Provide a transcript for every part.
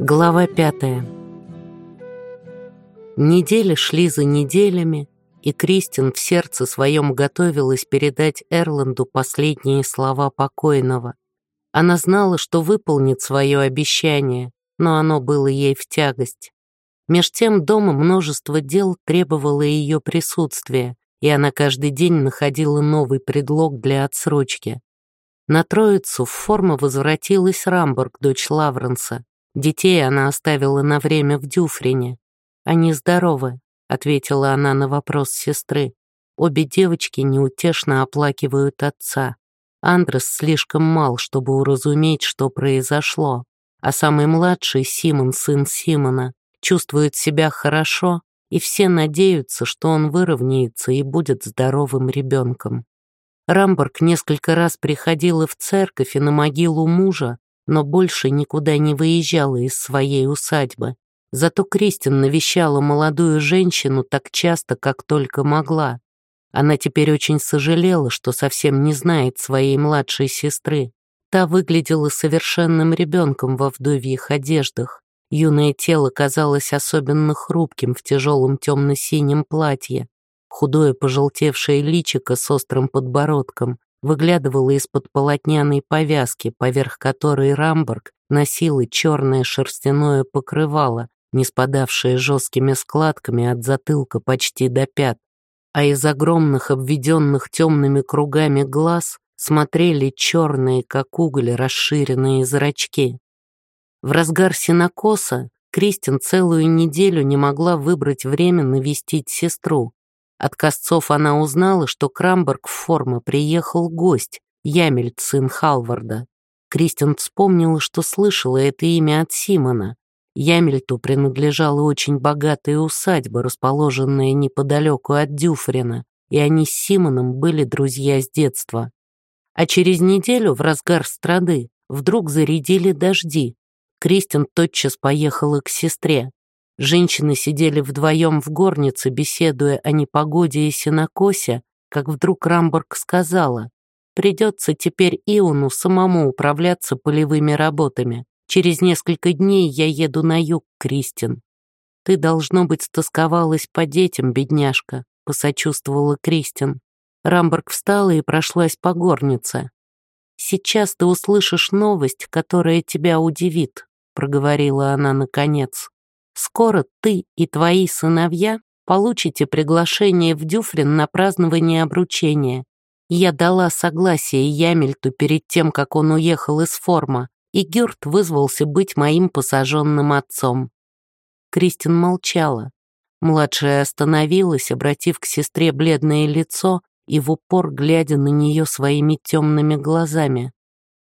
Глава пятая. Недели шли за неделями, и Кристин в сердце своем готовилась передать Эрланду последние слова покойного. Она знала, что выполнит свое обещание, но оно было ей в тягость. Меж тем дома множество дел требовало ее присутствия, и она каждый день находила новый предлог для отсрочки. На Троицу в форму возвратилась Рамбург, дочь Лавренса. Детей она оставила на время в Дюфрине. «Они здоровы», — ответила она на вопрос сестры. Обе девочки неутешно оплакивают отца. Андрес слишком мал, чтобы уразуметь, что произошло. А самый младший, Симон, сын Симона, чувствует себя хорошо, и все надеются, что он выровняется и будет здоровым ребенком. Рамборг несколько раз приходила в церковь и на могилу мужа, но больше никуда не выезжала из своей усадьбы. Зато Кристин навещала молодую женщину так часто, как только могла. Она теперь очень сожалела, что совсем не знает своей младшей сестры. Та выглядела совершенным ребенком во вдовьих одеждах. Юное тело казалось особенно хрупким в тяжелом темно-синем платье. Худое пожелтевшее личико с острым подбородком выглядывало из-под полотняной повязки, поверх которой Рамберг носила черное шерстяное покрывало, не спадавшее жесткими складками от затылка почти до пят, а из огромных обведенных темными кругами глаз смотрели черные, как уголь, расширенные зрачки. В разгар синокоса Кристин целую неделю не могла выбрать время навестить сестру, от Косцов она узнала, что Крамберг в форме приехал гость, Ямельт, сын Халварда. Кристин вспомнила, что слышала это имя от Симона. Ямельту принадлежала очень богатая усадьба, расположенная неподалеку от Дюфрина, и они с Симоном были друзья с детства. А через неделю, в разгар страды, вдруг зарядили дожди. Кристин тотчас поехала к сестре. Женщины сидели вдвоем в горнице, беседуя о непогоде и сенокосе, как вдруг Рамборг сказала, «Придется теперь Иону самому управляться полевыми работами. Через несколько дней я еду на юг, Кристин». «Ты, должно быть, стосковалась по детям, бедняжка», — посочувствовала Кристин. Рамборг встала и прошлась по горнице. «Сейчас ты услышишь новость, которая тебя удивит», — проговорила она наконец. Скоро ты и твои сыновья получите приглашение в Дюфрин на празднование обручения. Я дала согласие Ямельту перед тем, как он уехал из форма, и Гюрт вызвался быть моим посаженным отцом. Кристин молчала. Младшая остановилась, обратив к сестре бледное лицо и в упор глядя на нее своими темными глазами.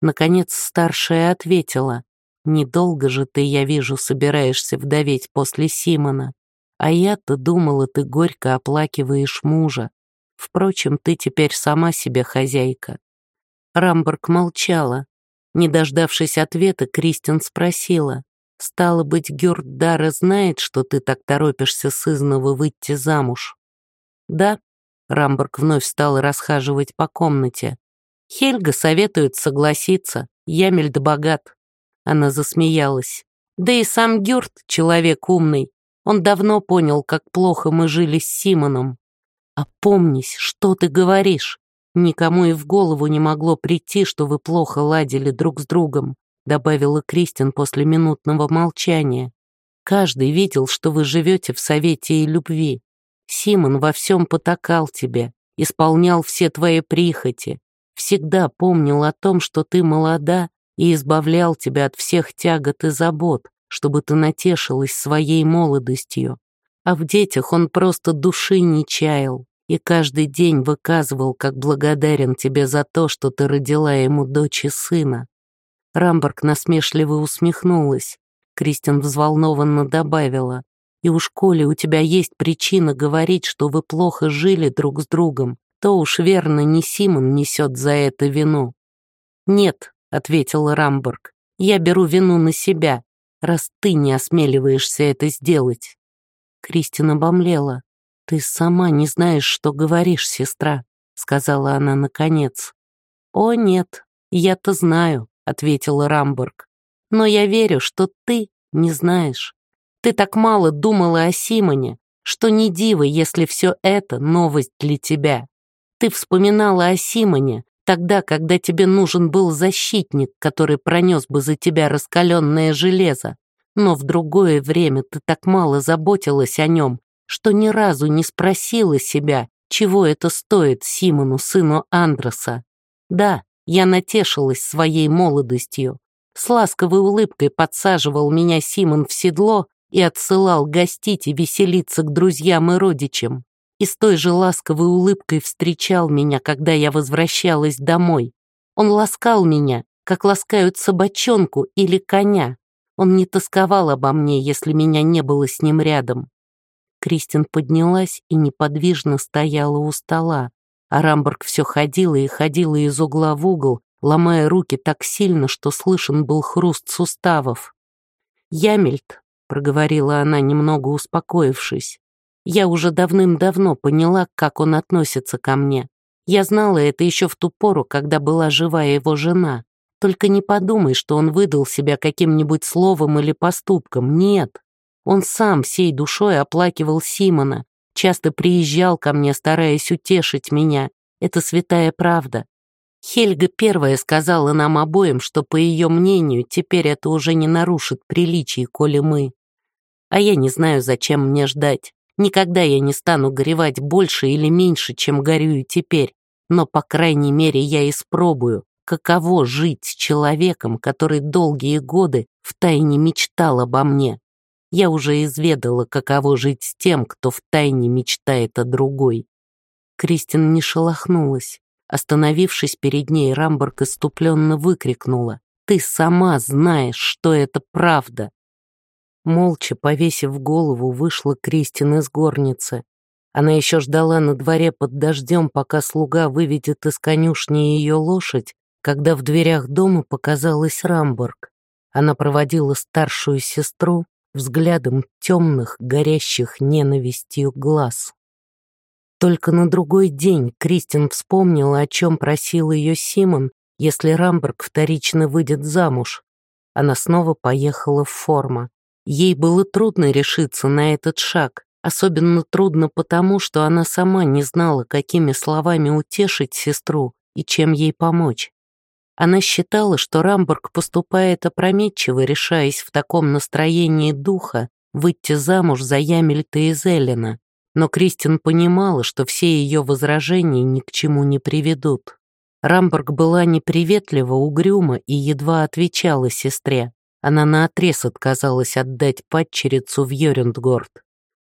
Наконец старшая ответила. Недолго же ты, я вижу, собираешься вдоветь после Симона. А я-то думала, ты горько оплакиваешь мужа. Впрочем, ты теперь сама себе хозяйка». Рамберг молчала. Не дождавшись ответа, Кристин спросила. «Стало быть, Гюрт Дара знает, что ты так торопишься с Изнова выйти замуж?» «Да», — Рамберг вновь стал расхаживать по комнате. «Хельга советует согласиться, Ямельд богат, она засмеялась. Да и сам Гюрт — человек умный. Он давно понял, как плохо мы жили с Симоном. Опомнись, что ты говоришь. Никому и в голову не могло прийти, что вы плохо ладили друг с другом, добавила Кристин после минутного молчания. Каждый видел, что вы живете в совете и любви. Симон во всем потакал тебе, исполнял все твои прихоти, всегда помнил о том, что ты молода и избавлял тебя от всех тягот и забот, чтобы ты натешилась своей молодостью. А в детях он просто души не чаял и каждый день выказывал, как благодарен тебе за то, что ты родила ему дочь и сына. Рамберг насмешливо усмехнулась. Кристин взволнованно добавила, «И уж коли у тебя есть причина говорить, что вы плохо жили друг с другом, то уж верно не Симон несет за это вину». «Нет», — ответил Рамбург. «Я беру вину на себя, раз ты не осмеливаешься это сделать». Кристина обомлела. «Ты сама не знаешь, что говоришь, сестра», — сказала она наконец. «О, нет, я-то знаю», — ответила Рамбург. «Но я верю, что ты не знаешь. Ты так мало думала о Симоне, что не диво, если все это новость для тебя. Ты вспоминала о Симоне, тогда, когда тебе нужен был защитник, который пронес бы за тебя раскаленное железо. Но в другое время ты так мало заботилась о нем, что ни разу не спросила себя, чего это стоит Симону, сыну Андроса. Да, я натешилась своей молодостью. С ласковой улыбкой подсаживал меня Симон в седло и отсылал гостить и веселиться к друзьям и родичам. И с той же ласковой улыбкой встречал меня, когда я возвращалась домой. Он ласкал меня, как ласкают собачонку или коня. Он не тосковал обо мне, если меня не было с ним рядом. Кристин поднялась и неподвижно стояла у стола, а Рамберг все ходила и ходила из угла в угол, ломая руки так сильно, что слышен был хруст суставов. «Ямельт», — проговорила она, немного успокоившись, «я уже давным-давно поняла, как он относится ко мне. Я знала это еще в ту пору, когда была жива его жена. Только не подумай, что он выдал себя каким-нибудь словом или поступком. Нет, он сам всей душой оплакивал Симона, часто приезжал ко мне, стараясь утешить меня. Это святая правда. Хельга первая сказала нам обоим, что, по ее мнению, теперь это уже не нарушит приличий, коли мы. А я не знаю, зачем мне ждать. Никогда я не стану горевать больше или меньше, чем горюю теперь. Но, по крайней мере, я испробую, каково жить с человеком, который долгие годы втайне мечтал обо мне. Я уже изведала, каково жить с тем, кто втайне мечтает о другой. Кристин не шелохнулась. Остановившись перед ней, Рамборг иступленно выкрикнула. «Ты сама знаешь, что это правда!» Молча, повесив голову, вышла Кристин из горницы. Она еще ждала на дворе под дождем, пока слуга выведет из конюшни ее лошадь, когда в дверях дома показалась Рамборг. Она проводила старшую сестру, взглядом темных, горящих ненавистью глаз. Только на другой день Кристин вспомнила, о чем просил ее Симон, если Рамберг вторично выйдет замуж. Она снова поехала в форма. Ей было трудно решиться на этот шаг, особенно трудно потому, что она сама не знала, какими словами утешить сестру и чем ей помочь. Она считала, что Рамбург поступает опрометчиво, решаясь в таком настроении духа выйти замуж за Ямельта и Зелена. Но Кристин понимала, что все ее возражения ни к чему не приведут. Рамбург была неприветлива, угрюма и едва отвечала сестре. Она наотрез отказалась отдать падчерицу в Йорюндгорд.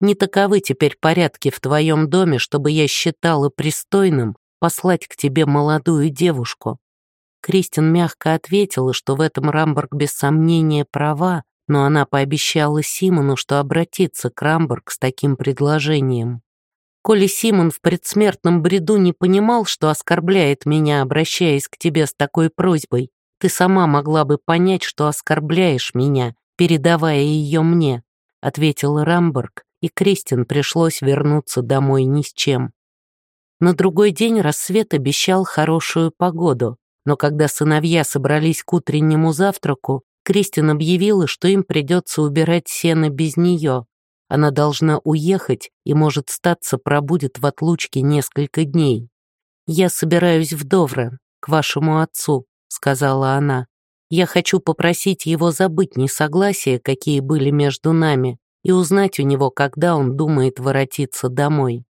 «Не таковы теперь порядки в твоем доме, чтобы я считала пристойным послать к тебе молодую девушку. Кристин мягко ответила, что в этом Рамборг без сомнения права, но она пообещала Симону, что обратится к Рамборг с таким предложением. Коли Симон в предсмертном бреду не понимал, что оскорбляет меня, обращаясь к тебе с такой просьбой, ты сама могла бы понять, что оскорбляешь меня, передавая ее мне», — ответила Рамборг, и Кристин пришлось вернуться домой ни с чем. На другой день рассвет обещал хорошую погоду, но когда сыновья собрались к утреннему завтраку, Кристин объявила, что им придется убирать сено без нее. Она должна уехать и, может, статься, пробудет в отлучке несколько дней. «Я собираюсь в Довре, к вашему отцу», — сказала она. «Я хочу попросить его забыть несогласия, какие были между нами, и узнать у него, когда он думает воротиться домой».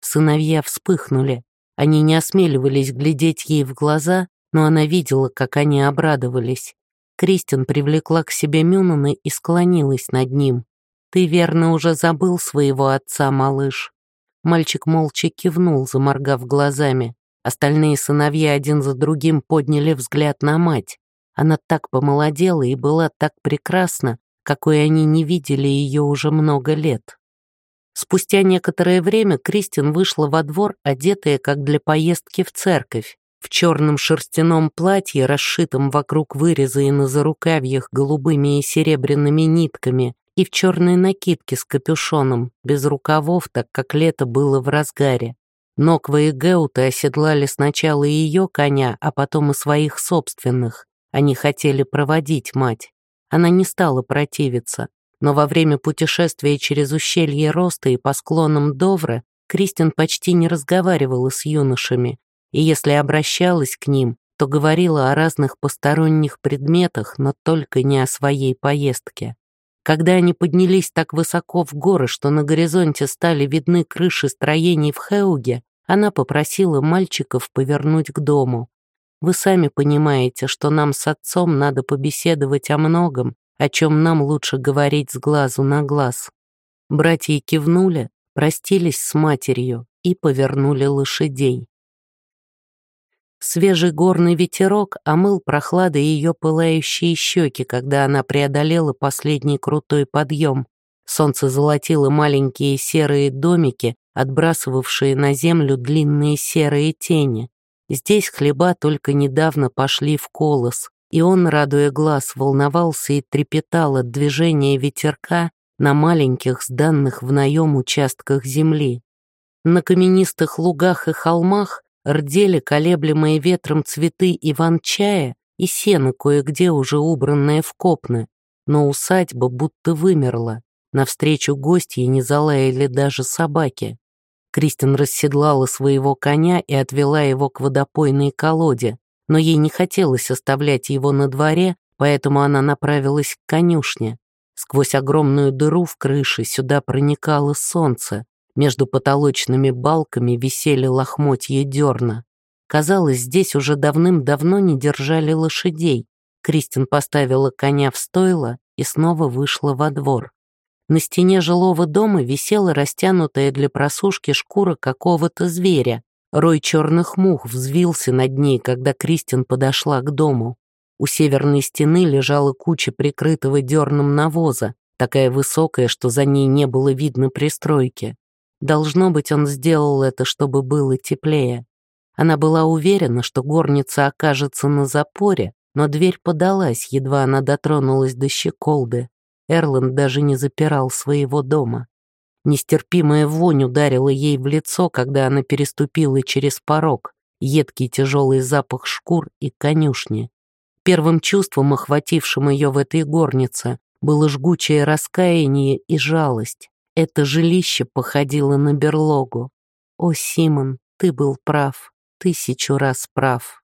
Сыновья вспыхнули. Они не осмеливались глядеть ей в глаза, но она видела, как они обрадовались. Кристин привлекла к себе Мюнана и склонилась над ним. «Ты верно уже забыл своего отца, малыш». Мальчик молча кивнул, заморгав глазами. Остальные сыновья один за другим подняли взгляд на мать. Она так помолодела и была так прекрасна, какой они не видели ее уже много лет. Спустя некоторое время Кристин вышла во двор, одетая как для поездки в церковь в черном шерстяном платье, расшитом вокруг выреза и на зарукавьях голубыми и серебряными нитками, и в черной накидке с капюшоном, без рукавов, так как лето было в разгаре. Ноква и Геута оседлали сначала ее коня, а потом и своих собственных. Они хотели проводить мать. Она не стала противиться, но во время путешествия через ущелье Роста и по склонам Довра Кристин почти не разговаривала с юношами, и если обращалась к ним, то говорила о разных посторонних предметах, но только не о своей поездке. Когда они поднялись так высоко в горы, что на горизонте стали видны крыши строений в Хеуге, она попросила мальчиков повернуть к дому. «Вы сами понимаете, что нам с отцом надо побеседовать о многом, о чем нам лучше говорить с глазу на глаз». Братья кивнули, простились с матерью и повернули лошадей. Свежий горный ветерок омыл прохладой ее пылающие щеки, когда она преодолела последний крутой подъем. Солнце золотило маленькие серые домики, отбрасывавшие на землю длинные серые тени. Здесь хлеба только недавно пошли в колос, и он, радуя глаз, волновался и трепетал от движения ветерка на маленьких сданных в наем участках земли. На каменистых лугах и холмах рдели колеблемые ветром цветы иван-чая и сено кое-где уже убранное в копны, но усадьба будто вымерла. Навстречу гостьи не залаяли даже собаки. Кристин расседлала своего коня и отвела его к водопойной колоде, но ей не хотелось оставлять его на дворе, поэтому она направилась к конюшне. Сквозь огромную дыру в крыше сюда проникало солнце, между потолочными балками висели лохмотья дерна. Казалось, здесь уже давным-давно не держали лошадей. Кристин поставила коня в стойло и снова вышла во двор. На стене жилого дома висела растянутая для просушки шкура какого-то зверя. Рой черных мух взвился над ней, когда Кристин подошла к дому. У северной стены лежала куча прикрытого дерном навоза, такая высокая, что за ней не было видно пристройки. Должно быть, он сделал это, чтобы было теплее. Она была уверена, что горница окажется на запоре, но дверь подалась, едва она дотронулась до щеколды. Эрланд даже не запирал своего дома. Нестерпимая вонь ударила ей в лицо, когда она переступила через порог, едкий тяжелый запах шкур и конюшни. Первым чувством, охватившим ее в этой горнице, было жгучее раскаяние и жалость. Это жилище походило на берлогу. О, Симон, ты был прав, тысячу раз прав.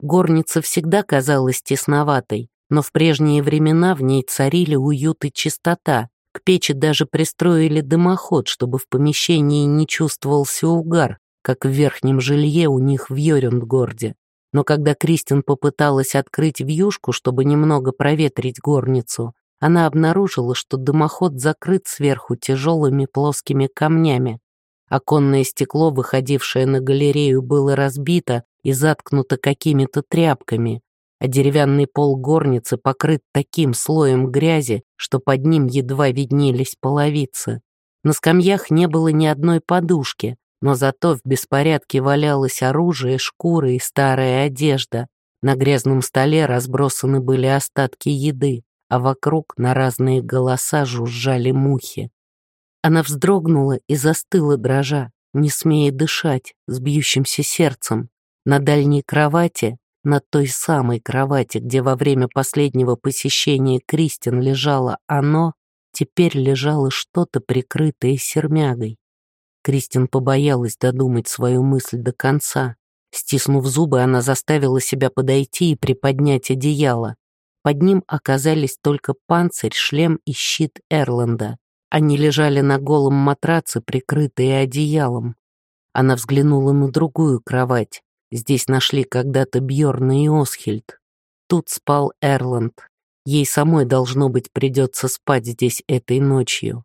Горница всегда казалась тесноватой, но в прежние времена в ней царили уют и чистота. К печи даже пристроили дымоход, чтобы в помещении не чувствовался угар, как в верхнем жилье у них в Йорюндгорде. Но когда Кристин попыталась открыть вьюшку, чтобы немного проветрить горницу, она обнаружила, что дымоход закрыт сверху тяжелыми плоскими камнями. Оконное стекло, выходившее на галерею, было разбито и заткнуто какими-то тряпками, а деревянный пол горницы покрыт таким слоем грязи, что под ним едва виднелись половицы. На скамьях не было ни одной подушки, но зато в беспорядке валялось оружие, шкуры и старая одежда. На грязном столе разбросаны были остатки еды а вокруг на разные голоса жужжали мухи. Она вздрогнула и застыла дрожа, не смея дышать, с бьющимся сердцем. На дальней кровати, на той самой кровати, где во время последнего посещения Кристин лежало оно, теперь лежало что-то прикрытое сермягой. Кристин побоялась додумать свою мысль до конца. Стиснув зубы, она заставила себя подойти и приподнять одеяло. Под ним оказались только панцирь, шлем и щит Эрланда. Они лежали на голом матраце, прикрытые одеялом. Она взглянула на другую кровать. Здесь нашли когда-то Бьорна и Осхильд. Тут спал Эрланд. Ей самой, должно быть, придется спать здесь этой ночью.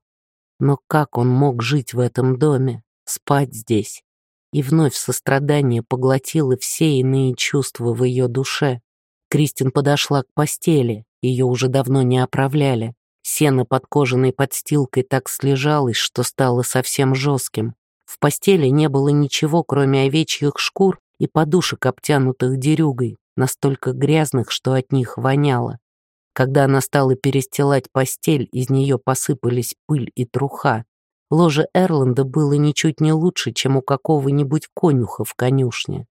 Но как он мог жить в этом доме, спать здесь? И вновь сострадание поглотило все иные чувства в ее душе. Кристин подошла к постели, ее уже давно не оправляли. Сено под кожаной подстилкой так слежалось, что стало совсем жестким. В постели не было ничего, кроме овечьих шкур и подушек, обтянутых дерюгой, настолько грязных, что от них воняло. Когда она стала перестилать постель, из нее посыпались пыль и труха. Ложе Эрланда было ничуть не лучше, чем у какого-нибудь конюха в конюшне.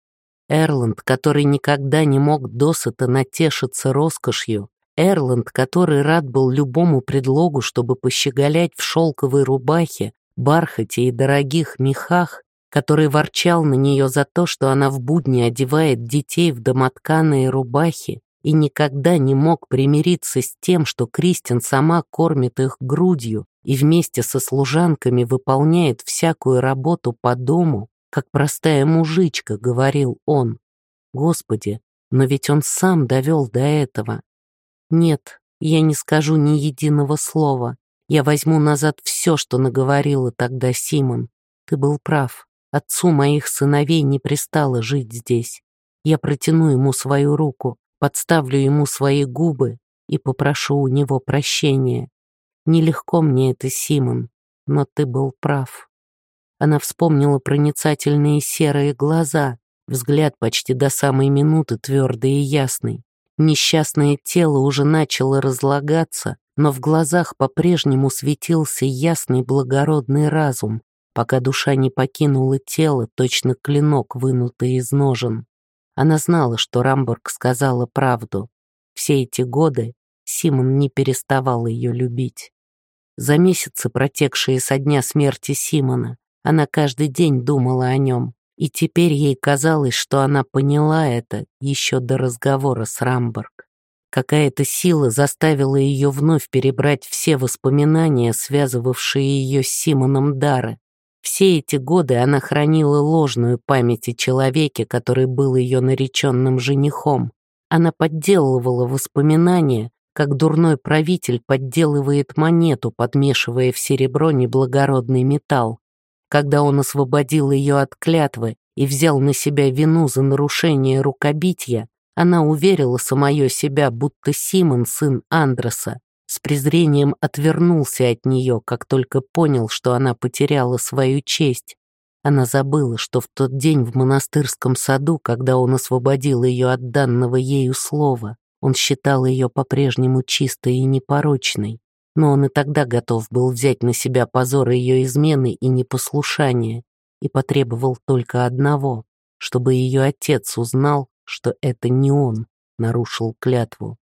Эрланд, который никогда не мог досыта натешиться роскошью, Эрланд, который рад был любому предлогу, чтобы пощеголять в шелковой рубахе, бархате и дорогих мехах, который ворчал на нее за то, что она в будни одевает детей в домотканые рубахи и никогда не мог примириться с тем, что Кристин сама кормит их грудью и вместе со служанками выполняет всякую работу по дому, как простая мужичка, говорил он. Господи, но ведь он сам довел до этого. Нет, я не скажу ни единого слова. Я возьму назад все, что наговорила тогда Симон. Ты был прав. Отцу моих сыновей не пристало жить здесь. Я протяну ему свою руку, подставлю ему свои губы и попрошу у него прощения. Нелегко мне это, Симон, но ты был прав. Она вспомнила проницательные серые глаза, взгляд почти до самой минуты твердый и ясный. Несчастное тело уже начало разлагаться, но в глазах по-прежнему светился ясный благородный разум, пока душа не покинула тело, точно клинок, вынутый из ножен. Она знала, что Рамбург сказала правду. Все эти годы Симон не переставал ее любить. За месяцы, протекшие со дня смерти Симона, она каждый день думала о нем, и теперь ей казалось, что она поняла это еще до разговора с Рамбург. Какая-то сила заставила ее вновь перебрать все воспоминания, связывавшие ее с Симоном Дары, все эти годы она хранила ложную память о человеке, который был ее нареченным женихом. Она подделывала воспоминания, как дурной правитель подделывает монету, подмешивая в серебро неблагородный металл. Когда он освободил ее от клятвы и взял на себя вину за нарушение рукобития, она уверила самое себя, будто Симон, сын Андроса, с презрением отвернулся от нее, как только понял, что она потеряла свою честь. Она забыла, что в тот день в монастырском саду, когда он освободил ее от данного ею слова, он считал ее по-прежнему чистой и непорочной. Но он и тогда готов был взять на себя позор ее измены и непослушания и потребовал только одного, чтобы ее отец узнал, что это не он нарушил клятву.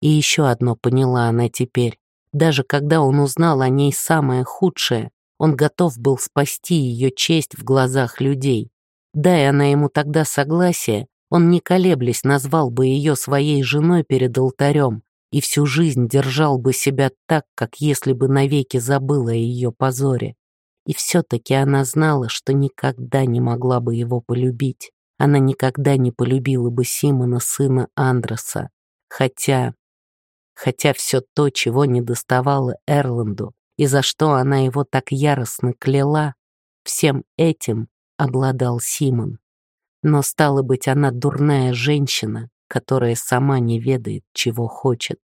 И еще одно поняла она теперь. Даже когда он узнал о ней самое худшее, он готов был спасти ее честь в глазах людей. Дай она ему тогда согласие, он не колеблясь назвал бы ее своей женой перед алтарем и всю жизнь держал бы себя так, как если бы навеки забыла о ее позоре. И все-таки она знала, что никогда не могла бы его полюбить. Она никогда не полюбила бы Симона, сына Андроса. Хотя хотя все то, чего не доставало Эрланду, и за что она его так яростно кляла, всем этим обладал Симон. Но стало быть, она дурная женщина, которая сама не ведает, чего хочет.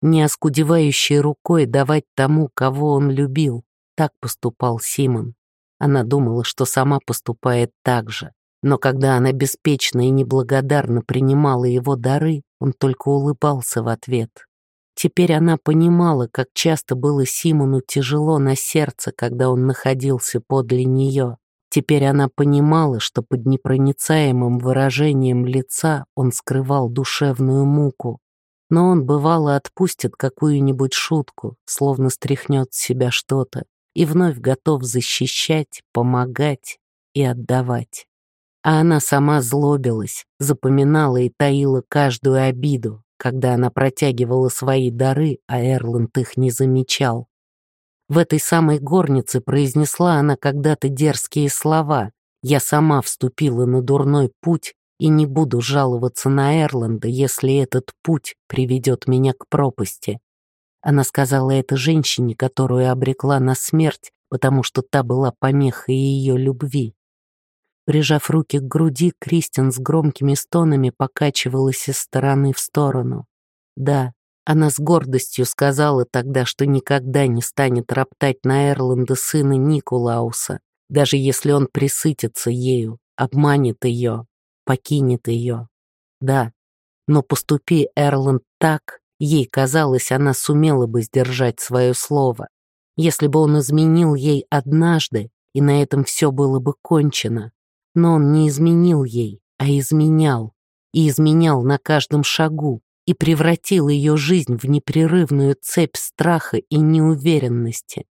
Не оскудевающей рукой давать тому, кого он любил, так поступал Симон. Она думала, что сама поступает так же. Но когда она беспечно и неблагодарно принимала его дары, он только улыбался в ответ. Теперь она понимала, как часто было Симону тяжело на сердце, когда он находился подле нее. Теперь она понимала, что под непроницаемым выражением лица он скрывал душевную муку. Но он, бывало, отпустит какую-нибудь шутку, словно стряхнет с себя что-то, и вновь готов защищать, помогать и отдавать. А она сама злобилась, запоминала и таила каждую обиду, когда она протягивала свои дары, а Эрланд их не замечал. В этой самой горнице произнесла она когда-то дерзкие слова «Я сама вступила на дурной путь и не буду жаловаться на Эрланда, если этот путь приведет меня к пропасти». Она сказала это женщине, которую обрекла на смерть, потому что та была помехой ее любви. Прижав руки к груди, Кристин с громкими стонами покачивалась из стороны в сторону. Да, она с гордостью сказала тогда, что никогда не станет роптать на Эрланда сына Никулауса, даже если он присытится ею, обманет ее, покинет ее. Да, но поступи Эрланд так, ей казалось, она сумела бы сдержать свое слово. Если бы он изменил ей однажды, и на этом все было бы кончено, но он не изменил ей, а изменял. И изменял на каждом шагу, и превратил ее жизнь в непрерывную цепь страха и неуверенности.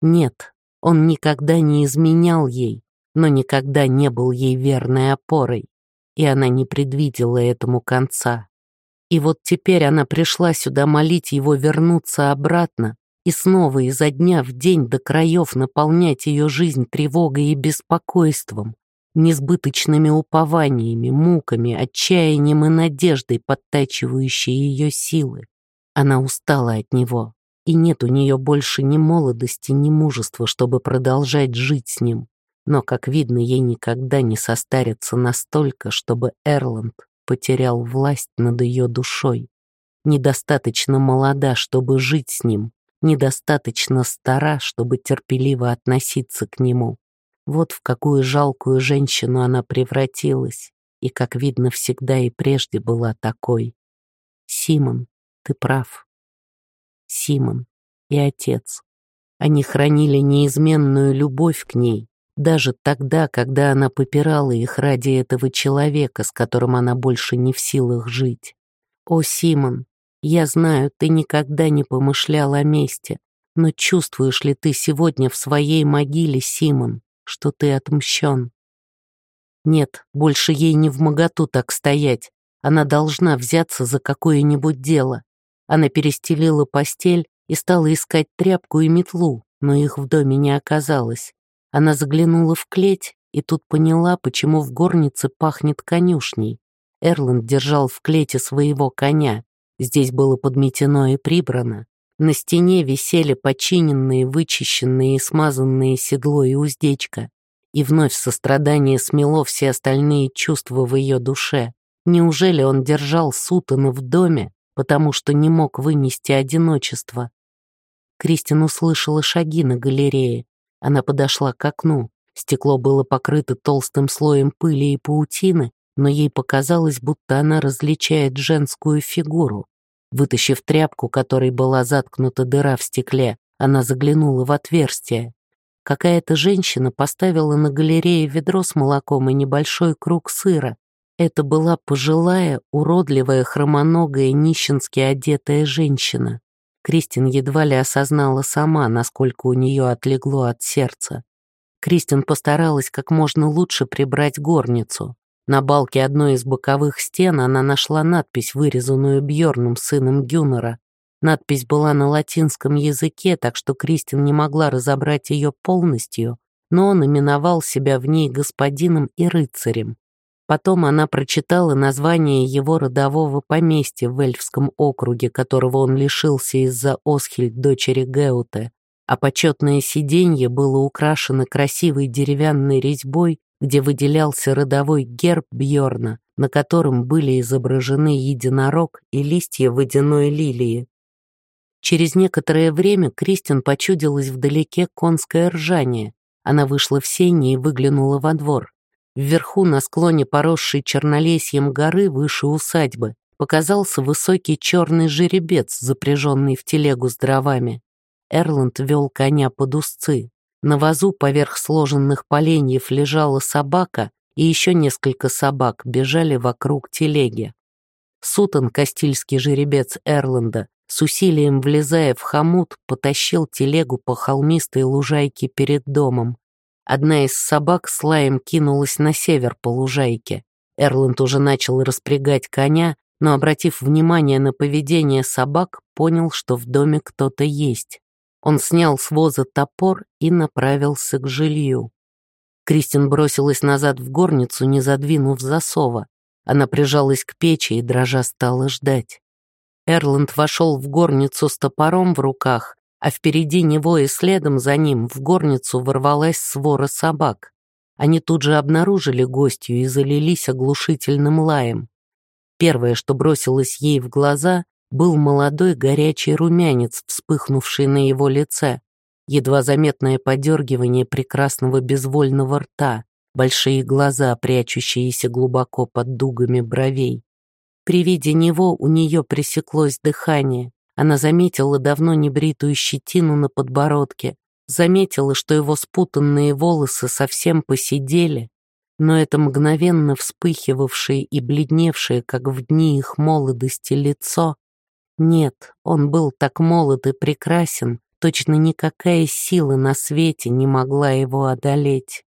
Нет, он никогда не изменял ей, но никогда не был ей верной опорой, и она не предвидела этому конца. И вот теперь она пришла сюда молить его вернуться обратно и снова изо дня в день до краев наполнять ее жизнь тревогой и беспокойством, несбыточными упованиями, муками, отчаянием и надеждой, подтачивающей ее силы. Она устала от него, и нет у нее больше ни молодости, ни мужества, чтобы продолжать жить с ним. Но, как видно, ей никогда не состариться настолько, чтобы Эрланд потерял власть над ее душой. Недостаточно молода, чтобы жить с ним, недостаточно стара, чтобы терпеливо относиться к нему. Вот в какую жалкую женщину она превратилась, и, как видно, всегда и прежде была такой. Симон, ты прав. Симон и отец. Они хранили неизменную любовь к ней, даже тогда, когда она попирала их ради этого человека, с которым она больше не в силах жить. О, Симон, я знаю, ты никогда не помышлял о мести, но чувствуешь ли ты сегодня в своей могиле, Симон, что ты отмщен? Нет, больше ей не в моготу так стоять. Она должна взяться за какое-нибудь дело. Она перестелила постель и стала искать тряпку и метлу, но их в доме не оказалось. Она заглянула в клеть и тут поняла, почему в горнице пахнет конюшней. Эрланд держал в клете своего коня. Здесь было подметено и прибрано. На стене висели починенные, вычищенные и смазанные седло и уздечка. И вновь сострадание смело все остальные чувства в ее душе. Неужели он держал Сутана в доме, потому что не мог вынести одиночество? Кристин услышала шаги на галерее. Она подошла к окну. Стекло было покрыто толстым слоем пыли и паутины, но ей показалось, будто она различает женскую фигуру. Вытащив тряпку, которой была заткнута дыра в стекле, она заглянула в отверстие. Какая-то женщина поставила на галерее ведро с молоком и небольшой круг сыра. Это была пожилая, уродливая, хромоногая, нищенски одетая женщина. Кристин едва ли осознала сама, насколько у нее отлегло от сердца. Кристин постаралась как можно лучше прибрать горницу. На балке одной из боковых стен она нашла надпись, вырезанную Бьорном, сыном Гюнера. Надпись была на латинском языке, так что Кристин не могла разобрать ее полностью, но он именовал себя в ней господином и рыцарем. Потом она прочитала название его родового поместья в Эльфском округе, которого он лишился из-за Осхильд, дочери Геуте, а почетное сиденье было украшено красивой деревянной резьбой где выделялся родовой герб Бьорна, на котором были изображены единорог и листья водяной лилии. Через некоторое время Кристин почудилась вдалеке конское ржание. Она вышла в сени и выглянула во двор. Вверху, на склоне поросшей чернолесьем горы выше усадьбы, показался высокий черный жеребец, запряженный в телегу с дровами. Эрланд вел коня под узцы. На вазу поверх сложенных поленьев лежала собака, и еще несколько собак бежали вокруг телеги. Сутан, кастильский жеребец Эрланда, с усилием влезая в хомут, потащил телегу по холмистой лужайке перед домом. Одна из собак с лаем кинулась на север по лужайке. Эрланд уже начал распрягать коня, но, обратив внимание на поведение собак, понял, что в доме кто-то есть. Он снял с воза топор и направился к жилью. Кристин бросилась назад в горницу, не задвинув засова. Она прижалась к печи и, дрожа, стала ждать. Эрланд вошел в горницу с топором в руках, а впереди него и следом за ним в горницу ворвалась свора собак. Они тут же обнаружили гостью и залились оглушительным лаем. Первое, что бросилось ей в глаза, был молодой горячий румянец, вспыхнувший на его лице, едва заметное подергивание прекрасного безвольного рта, большие глаза, прячущиеся глубоко под дугами бровей. При виде него у нее пресеклось дыхание. Она заметила давно небритую щетину на подбородке, заметила, что его спутанные волосы совсем посидели. но это мгновенно вспыхивавшее и бледневшее, как в дни их молодости, лицо, нет, он был так молод и прекрасен, точно никакая сила на свете не могла его одолеть.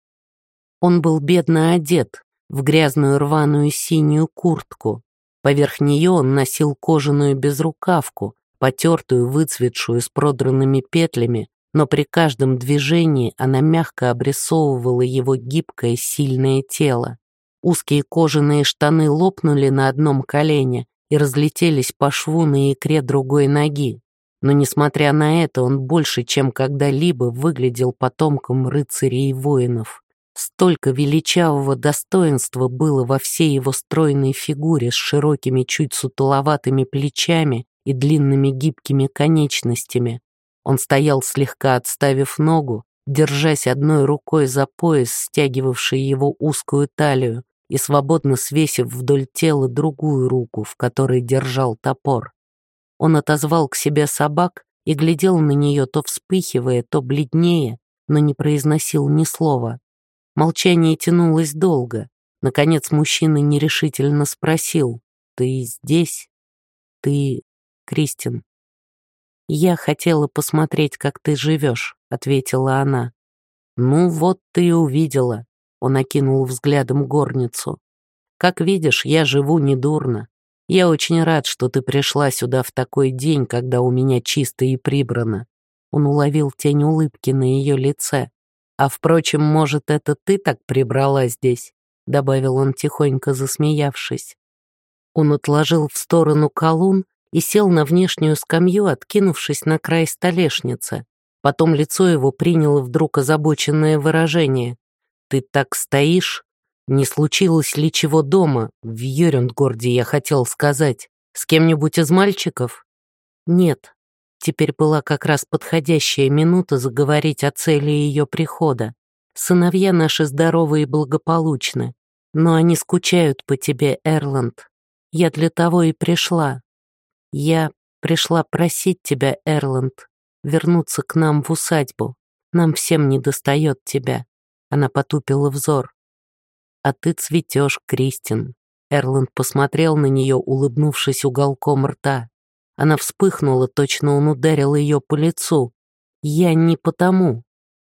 Он был бедно одет, в грязную рваную синюю куртку. Поверх нее он носил кожаную безрукавку, потертую, выцветшую с продранными петлями, но при каждом движении она мягко обрисовывала его гибкое, сильное тело. Узкие кожаные штаны лопнули на одном колене и разлетелись по шву на икре другой ноги. Но, несмотря на это, он больше, чем когда-либо выглядел потомком рыцарей и воинов. Столько величавого достоинства было во всей его стройной фигуре с широкими, чуть сутуловатыми плечами и длинными гибкими конечностями. Он стоял слегка отставив ногу, держась одной рукой за пояс, стягивавший его узкую талию, и свободно свесив вдоль тела другую руку, в которой держал топор. Он отозвал к себе собак и глядел на нее, то вспыхивая, то бледнее, но не произносил ни слова. Молчание тянулось долго. Наконец мужчина нерешительно спросил, «Ты здесь? Ты Кристин?» «Я хотела посмотреть, как ты живешь», — ответила она. «Ну вот ты и увидела», — он окинул взглядом горницу. «Как видишь, я живу недурно. Я очень рад, что ты пришла сюда в такой день, когда у меня чисто и прибрано». Он уловил тень улыбки на ее лице. «А впрочем, может, это ты так прибрала здесь?» — добавил он, тихонько засмеявшись. Он отложил в сторону колун и сел на внешнюю скамью, откинувшись на край столешницы. Потом лицо его приняло вдруг озабоченное выражение. «Ты так стоишь? Не случилось ли чего дома? В Йорюндгорде, я хотел сказать. С кем-нибудь из мальчиков?» «Нет, Теперь была как раз подходящая минута заговорить о цели ее прихода. Сыновья наши здоровы и благополучны, но они скучают по тебе, Эрланд. Я для того и пришла. Я пришла просить тебя, Эрланд, вернуться к нам в усадьбу. Нам всем не достает тебя. Она потупила взор. А ты цветешь, Кристин. Эрланд посмотрел на нее, улыбнувшись уголком рта. Она вспыхнула, точно он ударил ее по лицу. «Я не потому».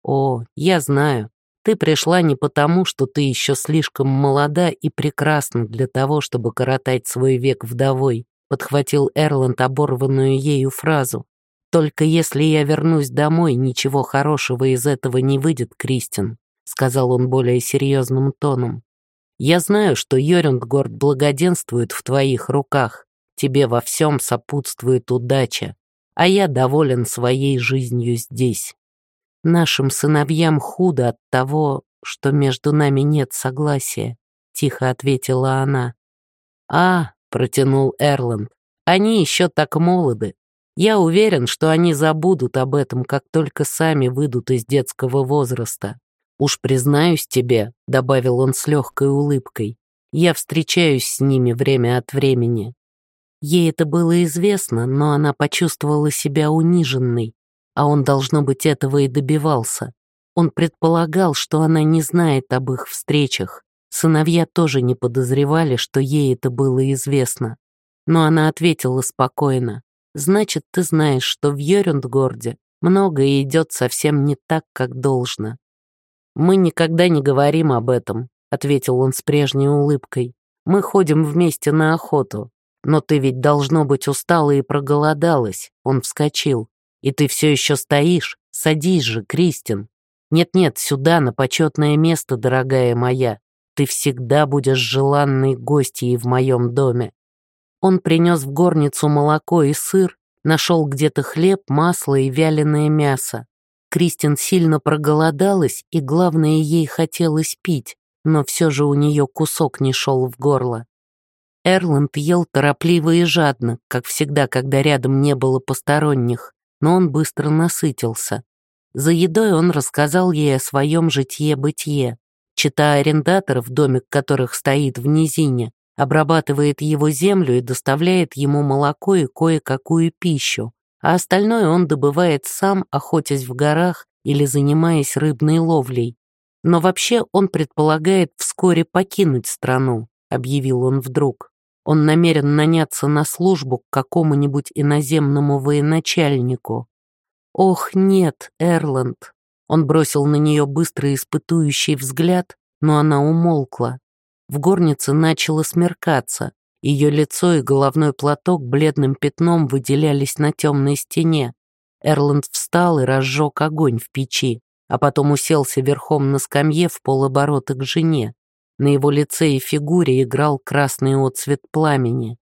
«О, я знаю. Ты пришла не потому, что ты еще слишком молода и прекрасна для того, чтобы коротать свой век вдовой», подхватил Эрланд оборванную ею фразу. «Только если я вернусь домой, ничего хорошего из этого не выйдет, Кристин», сказал он более серьезным тоном. «Я знаю, что Йорюндгорд благоденствует в твоих руках, тебе во всем сопутствует удача, а я доволен своей жизнью здесь. Нашим сыновьям худо от того, что между нами нет согласия», — тихо ответила она. «А», — протянул Эрланд, — «они еще так молоды. Я уверен, что они забудут об этом, как только сами выйдут из детского возраста. Уж признаюсь тебе», — добавил он с легкой улыбкой, — «я встречаюсь с ними время от времени. Ей это было известно, но она почувствовала себя униженной, а он, должно быть, этого и добивался. Он предполагал, что она не знает об их встречах. Сыновья тоже не подозревали, что ей это было известно. Но она ответила спокойно. «Значит, ты знаешь, что в Йорюндгорде многое идет совсем не так, как должно». «Мы никогда не говорим об этом», — ответил он с прежней улыбкой. «Мы ходим вместе на охоту, «Но ты ведь, должно быть, устала и проголодалась», — он вскочил. «И ты все еще стоишь? Садись же, Кристин. Нет-нет, сюда, на почетное место, дорогая моя. Ты всегда будешь желанной гостьей в моем доме». Он принес в горницу молоко и сыр, нашел где-то хлеб, масло и вяленое мясо. Кристин сильно проголодалась, и, главное, ей хотелось пить, но все же у нее кусок не шел в горло. Эрланд ел торопливо и жадно, как всегда, когда рядом не было посторонних, но он быстро насытился. За едой он рассказал ей о своем житье-бытие. Читая арендаторов, домик которых стоит в низине, обрабатывает его землю и доставляет ему молоко и кое-какую пищу, а остальное он добывает сам, охотясь в горах или занимаясь рыбной ловлей. Но вообще он предполагает вскоре покинуть страну, объявил он вдруг. Он намерен наняться на службу к какому-нибудь иноземному военачальнику. Ох, нет, Эрланд. Он бросил на нее быстрый испытующий взгляд, но она умолкла. В горнице начало смеркаться. Ее лицо и головной платок бледным пятном выделялись на темной стене. Эрланд встал и разжег огонь в печи, а потом уселся верхом на скамье в полоборота к жене. На его лице и фигуре играл красный отцвет пламени.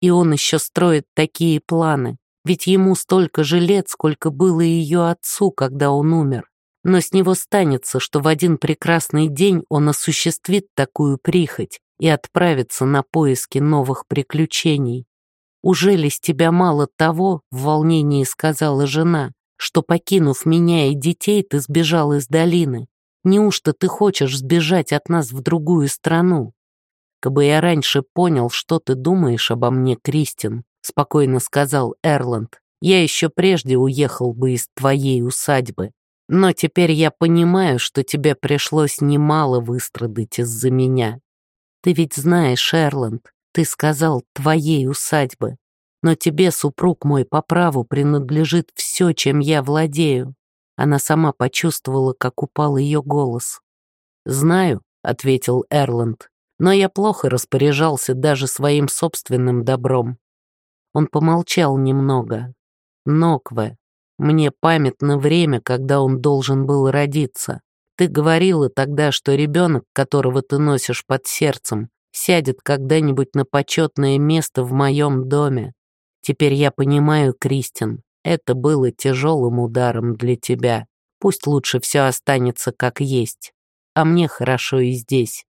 И он еще строит такие планы, ведь ему столько же лет, сколько было ее отцу, когда он умер. Но с него станется, что в один прекрасный день он осуществит такую прихоть и отправится на поиски новых приключений. «Уже ли с тебя мало того, — в волнении сказала жена, — что, покинув меня и детей, ты сбежал из долины? Неужто ты хочешь сбежать от нас в другую страну? Кабы я раньше понял, что ты думаешь обо мне, Кристин, — спокойно сказал Эрланд, — я еще прежде уехал бы из твоей усадьбы. Но теперь я понимаю, что тебе пришлось немало выстрадать из-за меня. Ты ведь знаешь, Эрланд, ты сказал «твоей усадьбы», но тебе, супруг мой, по праву принадлежит все, чем я владею. Она сама почувствовала, как упал ее голос. «Знаю», — ответил Эрланд, «но я плохо распоряжался даже своим собственным добром». Он помолчал немного. «Нокве, мне памятно время, когда он должен был родиться. Ты говорила тогда, что ребенок, которого ты носишь под сердцем, сядет когда-нибудь на почетное место в моем доме. Теперь я понимаю, Кристин, это было тяжелым ударом для тебя. Пусть лучше все останется как есть. А мне хорошо и здесь.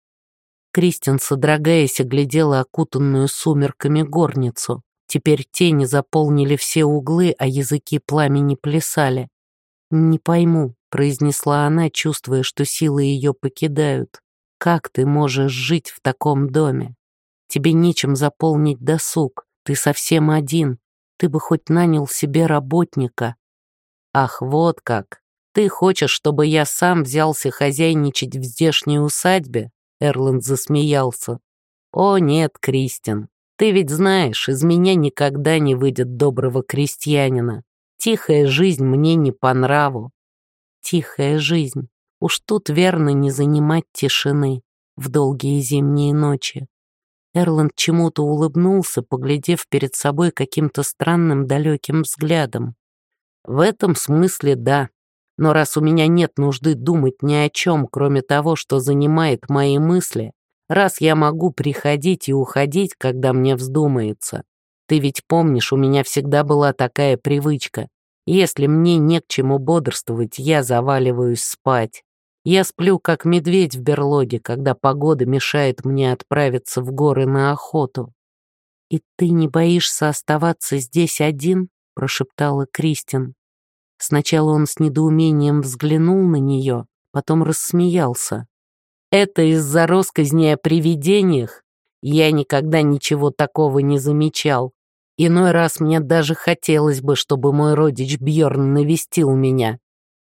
Кристин, содрогаясь, оглядела окутанную сумерками горницу. Теперь тени заполнили все углы, а языки пламени плясали. «Не пойму», — произнесла она, чувствуя, что силы ее покидают. «Как ты можешь жить в таком доме? Тебе нечем заполнить досуг, ты совсем один, ты бы хоть нанял себе работника». «Ах, вот как! Ты хочешь, чтобы я сам взялся хозяйничать в здешней усадьбе?» Эрланд засмеялся. «О нет, Кристин, ты ведь знаешь, из меня никогда не выйдет доброго крестьянина. Тихая жизнь мне не по нраву. Тихая жизнь. Уж тут верно не занимать тишины в долгие зимние ночи. Эрланд чему-то улыбнулся, поглядев перед собой каким-то странным далеким взглядом. В этом смысле да. Но раз у меня нет нужды думать ни о чем, кроме того, что занимает мои мысли, раз я могу приходить и уходить, когда мне вздумается. Ты ведь помнишь, у меня всегда была такая привычка. Если мне не к чему бодрствовать, я заваливаюсь спать. Я сплю, как медведь в берлоге, когда погода мешает мне отправиться в горы на охоту. «И ты не боишься оставаться здесь один?» — прошептала Кристин. Сначала он с недоумением взглянул на нее, потом рассмеялся. Это из-за росказни о привидениях? Я никогда ничего такого не замечал. Иной раз мне даже хотелось бы, чтобы мой родич Бьорн навестил меня.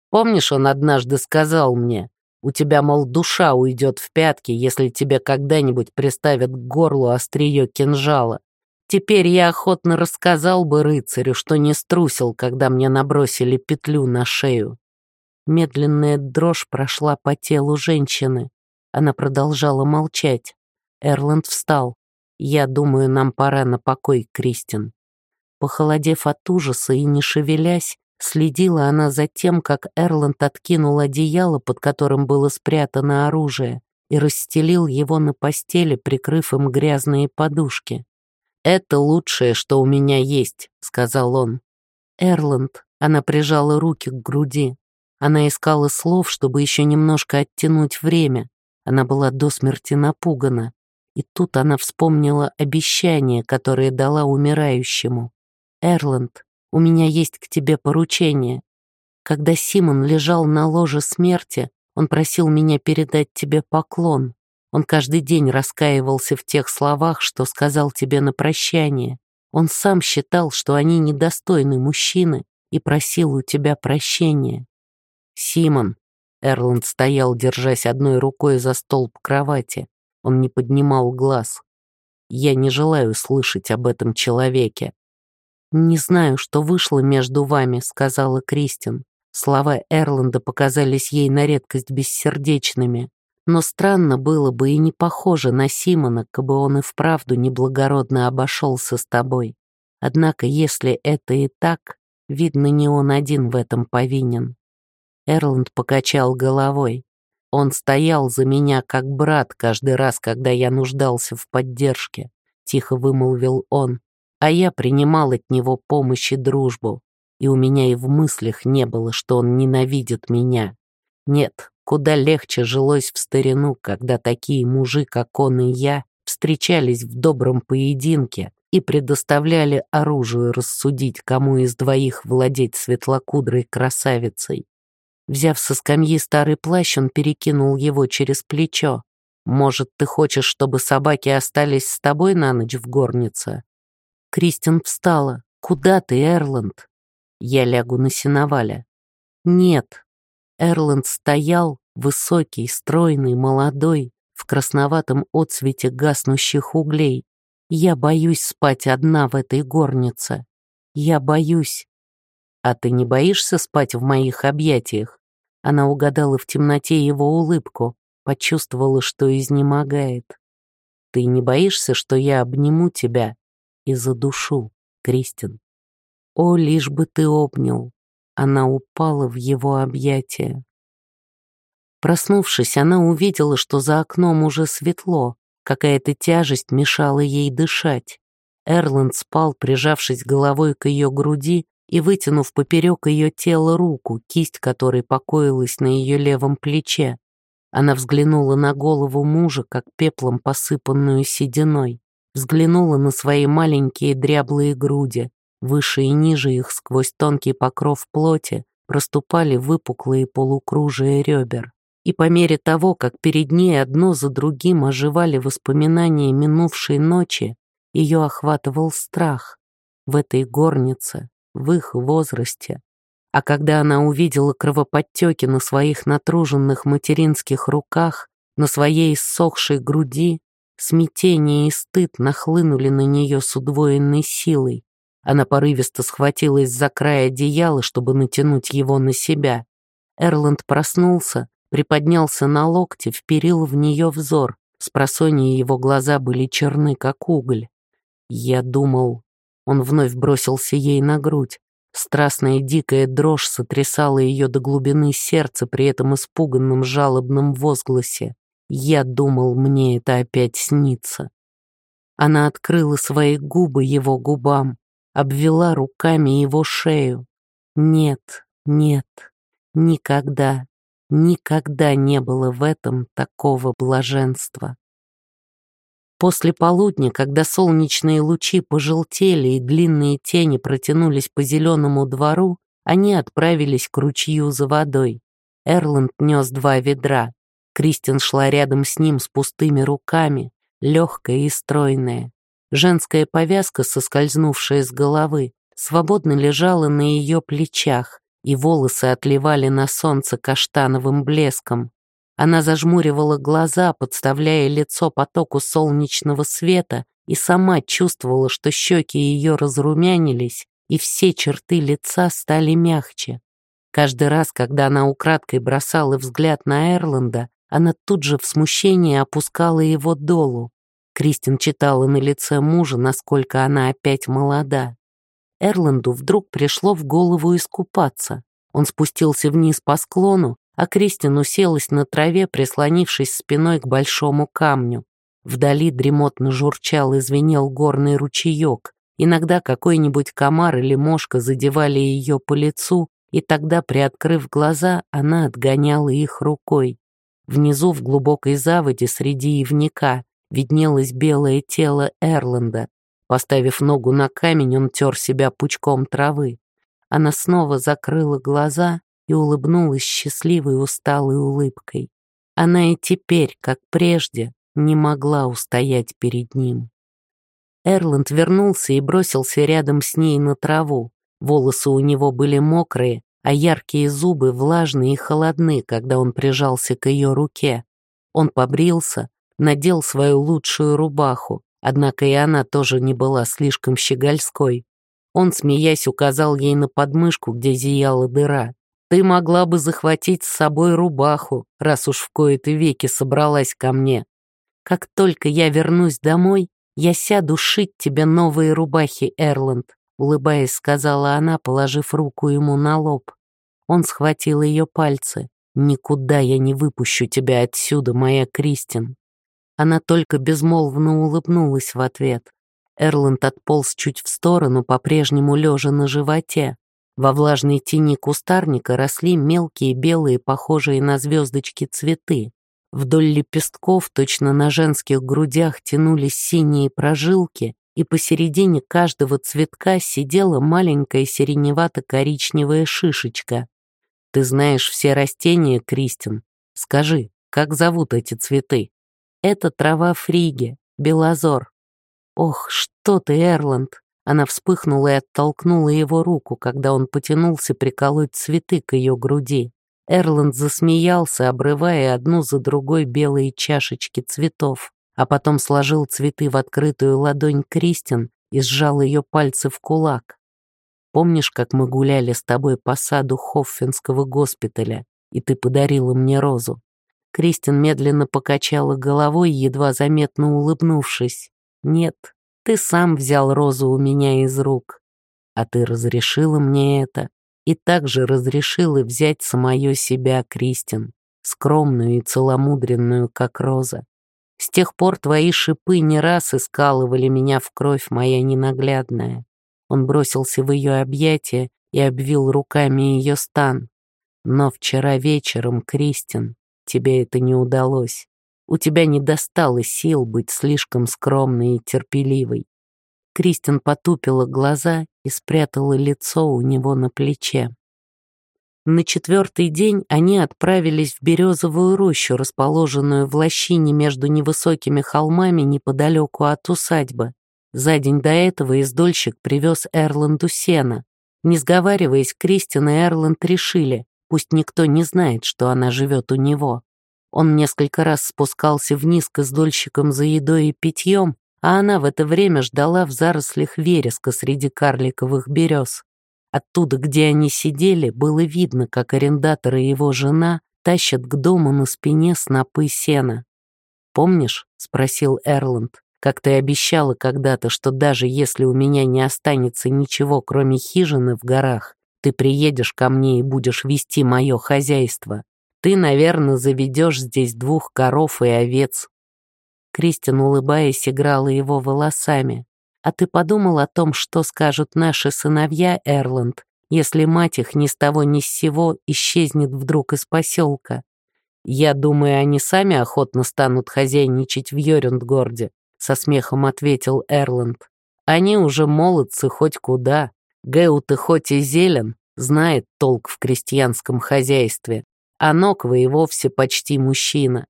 Помнишь, он однажды сказал мне, у тебя, мол, душа уйдет в пятки, если тебе когда-нибудь приставят к горлу острие кинжала. Теперь я охотно рассказал бы рыцарю, что не струсил, когда мне набросили петлю на шею. Медленная дрожь прошла по телу женщины. Она продолжала молчать. Эрланд встал. «Я думаю, нам пора на покой, Кристин». Похолодев от ужаса и не шевелясь, следила она за тем, как Эрланд откинул одеяло, под которым было спрятано оружие, и расстелил его на постели, прикрыв им грязные подушки. «Это лучшее, что у меня есть», — сказал он. «Эрланд», — она прижала руки к груди. Она искала слов, чтобы еще немножко оттянуть время. Она была до смерти напугана. И тут она вспомнила обещание, которое дала умирающему. «Эрланд, у меня есть к тебе поручение. Когда Симон лежал на ложе смерти, он просил меня передать тебе поклон. Он каждый день раскаивался в тех словах, что сказал тебе на прощание. Он сам считал, что они недостойны мужчины, и просил у тебя прощения. Симон, Эрланд стоял, держась одной рукой за столб кровати. Он не поднимал глаз. «Я не желаю слышать об этом человеке». «Не знаю, что вышло между вами», — сказала Кристин. Слова Эрланда показались ей на редкость бессердечными. Но странно было бы и не похоже на Симона, кабы он и вправду неблагородно обошелся с тобой. Однако, если это и так, видно, не он один в этом повинен. Эрланд покачал головой. Он стоял за меня как брат каждый раз, когда я нуждался в поддержке, тихо вымолвил он, а я принимал от него помощь и дружбу, и у меня и в мыслях не было, что он ненавидит меня. Нет, куда легче жилось в старину, когда такие мужи, как он и я, встречались в добром поединке, и предоставляли оружию рассудить, кому из двоих владеть светлокудрой красавицей. Взяв со скамьи старый плащ, он перекинул его через плечо. «Может, ты хочешь, чтобы собаки остались с тобой на ночь в горнице?» Кристин встала. «Куда ты, Эрланд?» «Я лягу на сеновале». «Нет». Эрланд стоял, высокий, стройный, молодой, в красноватом отсвете гаснущих углей. Я боюсь спать одна в этой горнице. Я боюсь. А ты не боишься спать в моих объятиях? Она угадала в темноте его улыбку, почувствовала, что изнемогает. Ты не боишься, что я обниму тебя и задушу, Кристин? О, лишь бы ты обнял. Она упала в его объятия. Проснувшись, она увидела, что за окном уже светло, Какая-то тяжесть мешала ей дышать. Эрланд спал, прижавшись головой к ее груди и вытянув поперек ее тела руку, кисть которой покоилась на ее левом плече. Она взглянула на голову мужа, как пеплом посыпанную сединой, взглянула на свои маленькие дряблые груди, выше и ниже их сквозь тонкий покров плоти проступали выпуклые полукружия ребер и по мере того, как перед ней одно за другим оживали воспоминания минувшей ночи, ее охватывал страх в этой горнице, в их возрасте. А когда она увидела кровоподтеки на своих натруженных материнских руках, на своей иссохшей груди, смятение и стыд нахлынули на нее с удвоенной силой. Она порывисто схватилась за край одеяла, чтобы натянуть его на себя. Эрланд проснулся, приподнялся на локте, вперил в нее взор. С просонья его глаза были черны, как уголь. Я думал... Он вновь бросился ей на грудь. Страстная дикая дрожь сотрясала ее до глубины сердца при этом испуганном жалобном возгласе. Я думал, мне это опять снится. Она открыла свои губы его губам, обвела руками его шею. Нет, нет, никогда, Никогда не было в этом такого блаженства. После полудня, когда солнечные лучи пожелтели и длинные тени протянулись по зеленому двору, они отправились к ручью за водой. Эрланд нес два ведра. Кристин шла рядом с ним с пустыми руками, легкая и стройная. Женская повязка, соскользнувшая с головы, свободно лежала на ее плечах, и волосы отливали на солнце каштановым блеском. Она зажмуривала глаза, подставляя лицо потоку солнечного света, и сама чувствовала, что щеки ее разрумянились, и все черты лица стали мягче. Каждый раз, когда она украдкой бросала взгляд на Эрланда, она тут же в смущении опускала его долу. Кристин читала на лице мужа, насколько она опять молода. Эрланду вдруг пришло в голову искупаться. Он спустился вниз по склону, а Кристин уселась на траве, прислонившись спиной к большому камню. Вдали дремотно журчал и звенел горный ручеек. Иногда какой-нибудь комар или мошка задевали ее по лицу, и тогда, приоткрыв глаза, она отгоняла их рукой. Внизу, в глубокой заводе среди ивника, виднелось белое тело Эрланда. Поставив ногу на камень, он тер себя пучком травы. Она снова закрыла глаза и улыбнулась счастливой усталой улыбкой. Она и теперь, как прежде, не могла устоять перед ним. Эрланд вернулся и бросился рядом с ней на траву. Волосы у него были мокрые, а яркие зубы влажные и холодны, когда он прижался к ее руке. Он побрился, надел свою лучшую рубаху, однако и она тоже не была слишком щегольской. Он, смеясь, указал ей на подмышку, где зияла дыра. «Ты могла бы захватить с собой рубаху, раз уж в кои-то веки собралась ко мне. Как только я вернусь домой, я сяду шить тебе новые рубахи, Эрланд», улыбаясь, сказала она, положив руку ему на лоб. Он схватил ее пальцы. «Никуда я не выпущу тебя отсюда, моя Кристин». Она только безмолвно улыбнулась в ответ. Эрланд отполз чуть в сторону, по-прежнему лежа на животе. Во влажной тени кустарника росли мелкие белые, похожие на звездочки цветы. Вдоль лепестков, точно на женских грудях, тянулись синие прожилки, и посередине каждого цветка сидела маленькая сиреневато-коричневая шишечка. «Ты знаешь все растения, Кристин? Скажи, как зовут эти цветы?» «Это трава фриги, белозор». «Ох, что ты, Эрланд!» Она вспыхнула и оттолкнула его руку, когда он потянулся приколоть цветы к ее груди. Эрланд засмеялся, обрывая одну за другой белые чашечки цветов, а потом сложил цветы в открытую ладонь Кристин и сжал ее пальцы в кулак. «Помнишь, как мы гуляли с тобой по саду Хоффенского госпиталя, и ты подарила мне розу?» Кристин медленно покачала головой, едва заметно улыбнувшись. «Нет, ты сам взял розу у меня из рук. А ты разрешила мне это, и также разрешила взять самое себя, Кристин, скромную и целомудренную, как роза. С тех пор твои шипы не раз искалывали меня в кровь, моя ненаглядная. Он бросился в ее объятия и обвил руками ее стан. Но вчера вечером, Кристин, тебе это не удалось. У тебя не достало сил быть слишком скромной и терпеливой. Кристин потупила глаза и спрятала лицо у него на плече. На четвертый день они отправились в березовую рощу, расположенную в лощине между невысокими холмами неподалеку от усадьбы. За день до этого издольщик привез Эрланду сена. Не сговариваясь, Кристин и Эрланд решили, пусть никто не знает, что она живет у него. Он несколько раз спускался вниз к издольщикам за едой и питьем, а она в это время ждала в зарослях вереска среди карликовых берез. Оттуда, где они сидели, было видно, как арендатор и его жена тащат к дому на спине снопы сена. «Помнишь?» — спросил Эрланд. «Как ты обещала когда-то, что даже если у меня не останется ничего, кроме хижины в горах, ты приедешь ко мне и будешь вести мое хозяйство. Ты, наверное, заведешь здесь двух коров и овец». Кристин, улыбаясь, играла его волосами. «А ты подумал о том, что скажут наши сыновья, Эрланд, если мать их ни с того ни с сего исчезнет вдруг из поселка? Я думаю, они сами охотно станут хозяйничать в Йорюндгорде», со смехом ответил Эрланд. «Они уже молодцы хоть куда. Геут и хоть и зелен, знает толк в крестьянском хозяйстве, а Ноква и вовсе почти мужчина.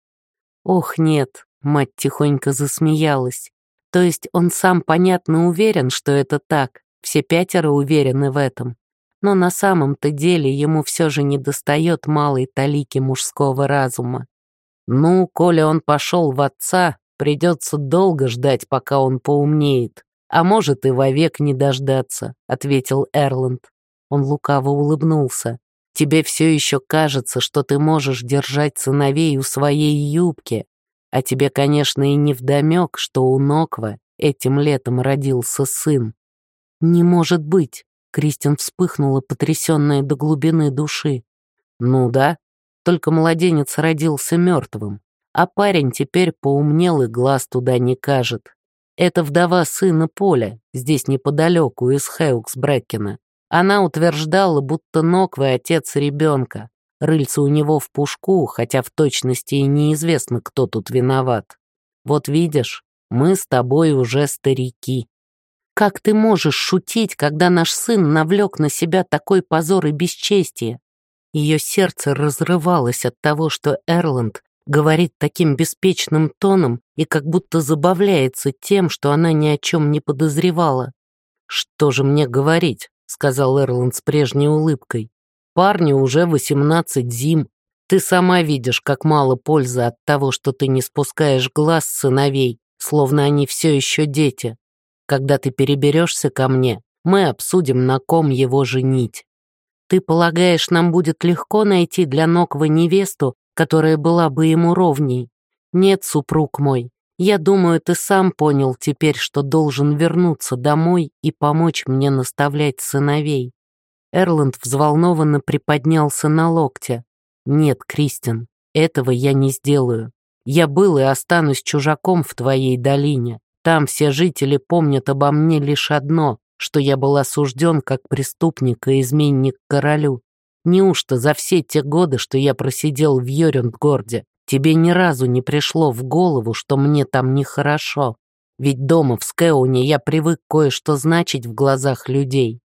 Ох, нет, мать тихонько засмеялась. То есть он сам, понятно, уверен, что это так, все пятеро уверены в этом. Но на самом-то деле ему все же недостает малой талики мужского разума. Ну, коли он пошел в отца, придется долго ждать, пока он поумнеет. А может и вовек не дождаться, ответил Эрланд. Он лукаво улыбнулся. Тебе все еще кажется, что ты можешь держать сыновей у своей юбки, а тебе, конечно, и не вдомек, что у Ноква этим летом родился сын. «Не может быть!» — Кристин вспыхнула, потрясенная до глубины души. «Ну да, только младенец родился мертвым, а парень теперь поумнел и глаз туда не кажет. Это вдова сына Поля, здесь неподалеку, из Хеукс-Брэккена. Она утверждала, будто Ноквы отец ребенка. Рыльца у него в пушку, хотя в точности и неизвестно, кто тут виноват. Вот видишь, мы с тобой уже старики. Как ты можешь шутить, когда наш сын навлек на себя такой позор и бесчестие? Ее сердце разрывалось от того, что Эрланд говорит таким беспечным тоном и как будто забавляется тем, что она ни о чем не подозревала. «Что же мне говорить?» — сказал Эрланд с прежней улыбкой. парню уже 18 зим. Ты сама видишь, как мало пользы от того, что ты не спускаешь глаз с сыновей, словно они все еще дети. Когда ты переберешься ко мне, мы обсудим, на ком его женить. Ты полагаешь, нам будет легко найти для Ноквы невесту, которая была бы ему ровней? Нет, супруг мой, я думаю, ты сам понял теперь, что должен вернуться домой и помочь мне наставлять сыновей. Эрланд взволнованно приподнялся на локте. «Нет, Кристин, этого я не сделаю. Я был и останусь чужаком в твоей долине. Там все жители помнят обо мне лишь одно, что я был осужден как преступник и изменник королю. Неужто за все те годы, что я просидел в Йорюндгорде, тебе ни разу не пришло в голову, что мне там нехорошо? Ведь дома в Скеуне я привык кое-что значить в глазах людей.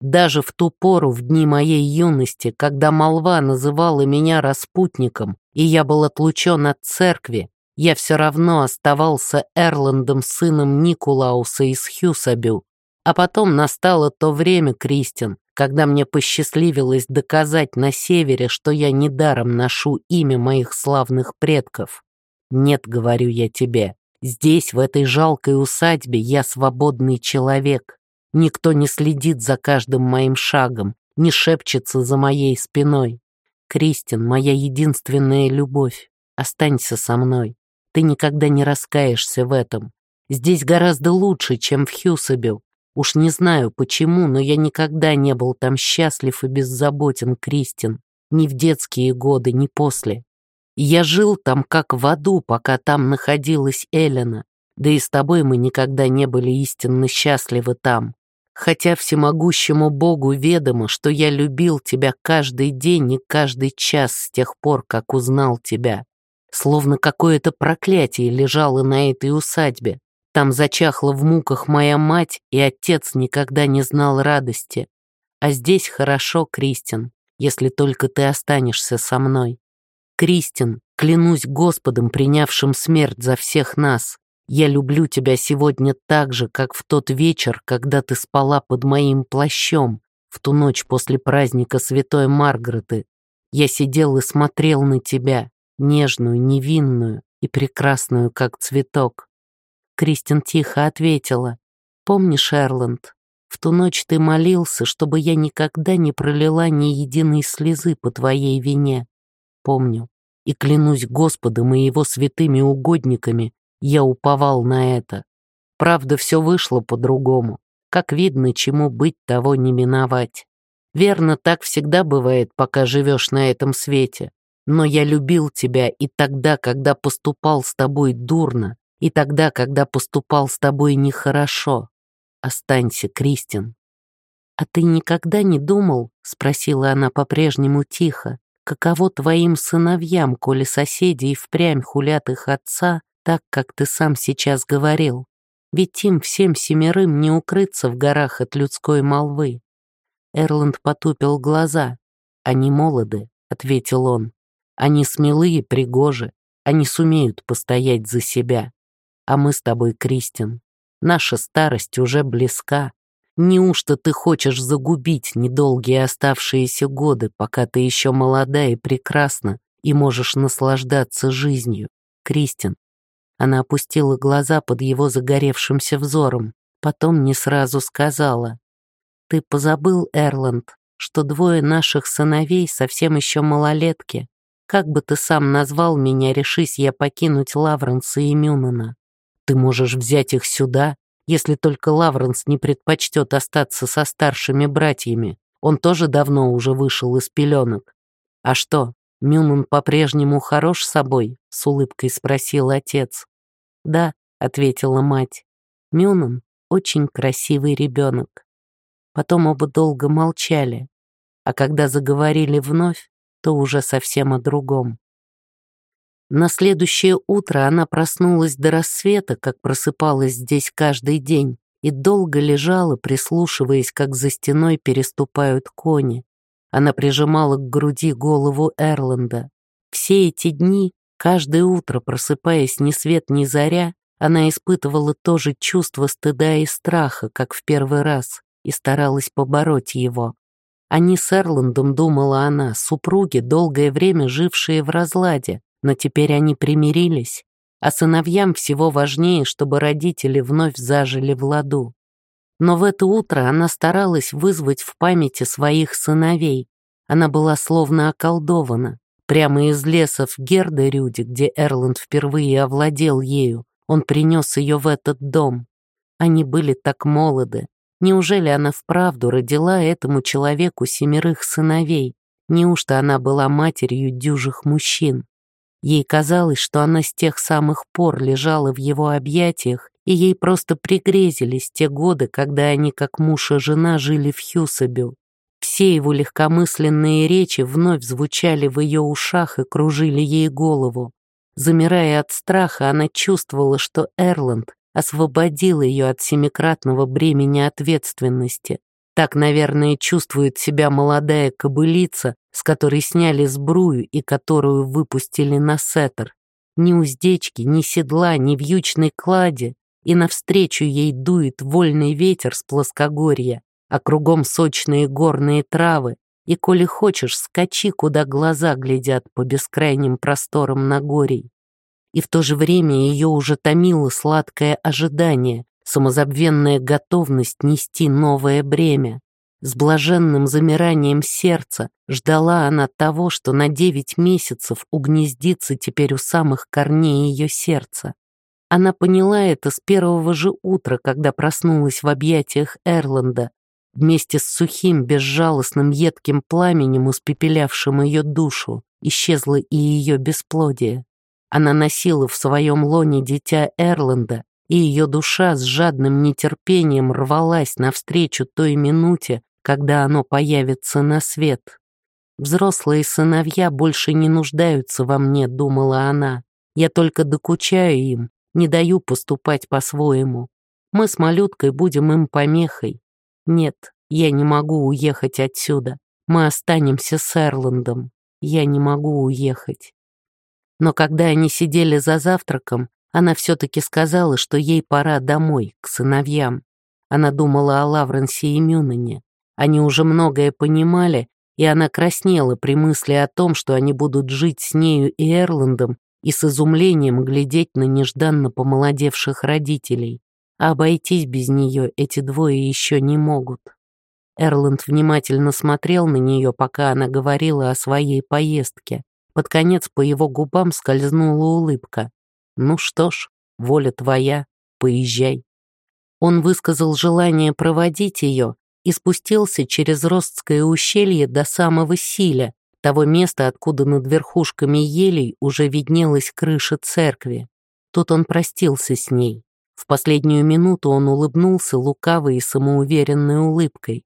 Даже в ту пору, в дни моей юности, когда молва называла меня распутником, и я был отлучен от церкви, я все равно оставался Эрландом, сыном Никулауса из Хьюсабю. А потом настало то время, Кристин, когда мне посчастливилось доказать на севере, что я недаром ношу имя моих славных предков. Нет, говорю я тебе, здесь, в этой жалкой усадьбе, я свободный человек. Никто не следит за каждым моим шагом, не шепчется за моей спиной. Кристин, моя единственная любовь, останься со мной. Ты никогда не раскаешься в этом. Здесь гораздо лучше, чем в Хьюсабел. Уж не знаю почему, но я никогда не был там счастлив и беззаботен, Кристин. Ни в детские годы, ни после. Я жил там как в аду, пока там находилась Элена. Да и с тобой мы никогда не были истинно счастливы там. Хотя всемогущему Богу ведомо, что я любил тебя каждый день и каждый час с тех пор, как узнал тебя. Словно какое-то проклятие лежало на этой усадьбе. Там зачахла в муках моя мать, и отец никогда не знал радости. А здесь хорошо, Кристин, если только ты останешься со мной. Кристин, клянусь Господом, принявшим смерть за всех нас, я люблю тебя сегодня так же, как в тот вечер, когда ты спала под моим плащом, в ту ночь после праздника Святой Маргареты. Я сидел и смотрел на тебя, нежную, невинную и прекрасную, как цветок. Кристин тихо ответила. «Помнишь, Эрланд, в ту ночь ты молился, чтобы я никогда не пролила ни единой слезы по твоей вине. Помню. И клянусь Господом и его святыми угодниками, я уповал на это. Правда, все вышло по-другому. Как видно, чему быть, того не миновать. Верно, так всегда бывает, пока живешь на этом свете. Но я любил тебя и тогда, когда поступал с тобой дурно, и тогда, когда поступал с тобой нехорошо. Останься, Кристин. «А ты никогда не думал, — спросила она по-прежнему тихо, — каково твоим сыновьям, коли соседи и впрямь хулят их отца, так, как ты сам сейчас говорил. Ведь им всем семерым не укрыться в горах от людской молвы. Эрланд потупил глаза. «Они молоды», — ответил он. «Они смелые, пригожи. Они сумеют постоять за себя. А мы с тобой, Кристин, наша старость уже близка. Неужто ты хочешь загубить недолгие оставшиеся годы, пока ты еще молода и прекрасна и можешь наслаждаться жизнью? Кристин, она опустила глаза под его загоревшимся взором, потом не сразу сказала. «Ты позабыл, Эрланд, что двое наших сыновей совсем еще малолетки. Как бы ты сам назвал меня, решись я покинуть Лавренса и Мюнана. Ты можешь взять их сюда, если только Лавренс не предпочтет остаться со старшими братьями. Он тоже давно уже вышел из пеленок. А что, Мюнан по-прежнему хорош собой?» — с улыбкой спросил отец. «Да», — ответила мать, — «Мюнан очень красивый ребенок». Потом оба долго молчали, а когда заговорили вновь, то уже совсем о другом. На следующее утро она проснулась до рассвета, как просыпалась здесь каждый день, и долго лежала, прислушиваясь, как за стеной переступают кони. Она прижимала к груди голову Эрланда. Все эти дни, каждое утро, просыпаясь ни свет ни заря, она испытывала то же чувство стыда и страха, как в первый раз, и старалась побороть его. Они с Эрландом, думала она, супруги, долгое время жившие в разладе, но теперь они примирились, а сыновьям всего важнее, чтобы родители вновь зажили в ладу. Но в это утро она старалась вызвать в памяти своих сыновей. Она была словно околдована. Прямо из леса в Гердерюде, где Эрланд впервые овладел ею, он принес ее в этот дом. Они были так молоды. Неужели она вправду родила этому человеку семерых сыновей? Неужто она была матерью дюжих мужчин? Ей казалось, что она с тех самых пор лежала в его объятиях, и ей просто пригрезились те годы, когда они как муж и жена жили в Хьюсабю. Все его легкомысленные речи вновь звучали в ее ушах и кружили ей голову. Замирая от страха, она чувствовала, что Эрланд освободил ее от семикратного бремени ответственности. Так, наверное, чувствует себя молодая кобылица, с которой сняли сбрую и которую выпустили на сеттер. Ни уздечки, ни седла, ни вьючной клади, и навстречу ей дует вольный ветер с плоскогорья, а кругом сочные горные травы, и, коли хочешь, скачи, куда глаза глядят по бескрайним просторам Нагорий. И в то же время ее уже томило сладкое ожидание, самозабвенная готовность нести новое бремя. С блаженным замиранием сердца ждала она того, что на девять месяцев угнездится теперь у самых корней ее сердца. Она поняла это с первого же утра, когда проснулась в объятиях Эрланда, вместе с сухим, безжалостным, едким пламенем, испепелявшим ее душу, исчезло и ее бесплодие. Она носила в своем лоне дитя Эрланда, и ее душа с жадным нетерпением рвалась навстречу той минуте, когда оно появится на свет. «Взрослые сыновья больше не нуждаются во мне», — думала она. «Я только докучаю им, не даю поступать по-своему. Мы с малюткой будем им помехой. Нет, я не могу уехать отсюда. Мы останемся с Эрландом. Я не могу уехать. Но когда они сидели за завтраком, она все-таки сказала, что ей пора домой, к сыновьям. Она думала о Лавренсе и Мюнане. Они уже многое понимали, и она краснела при мысли о том, что они будут жить с нею и Эрландом и с изумлением глядеть на нежданно помолодевших родителей. А обойтись без нее эти двое еще не могут. Эрланд внимательно смотрел на нее, пока она говорила о своей поездке. Под конец по его губам скользнула улыбка. «Ну что ж, воля твоя, поезжай». Он высказал желание проводить ее и спустился через Ростское ущелье до самого Силя, того места, откуда над верхушками елей уже виднелась крыша церкви. Тут он простился с ней. В последнюю минуту он улыбнулся лукавой и самоуверенной улыбкой.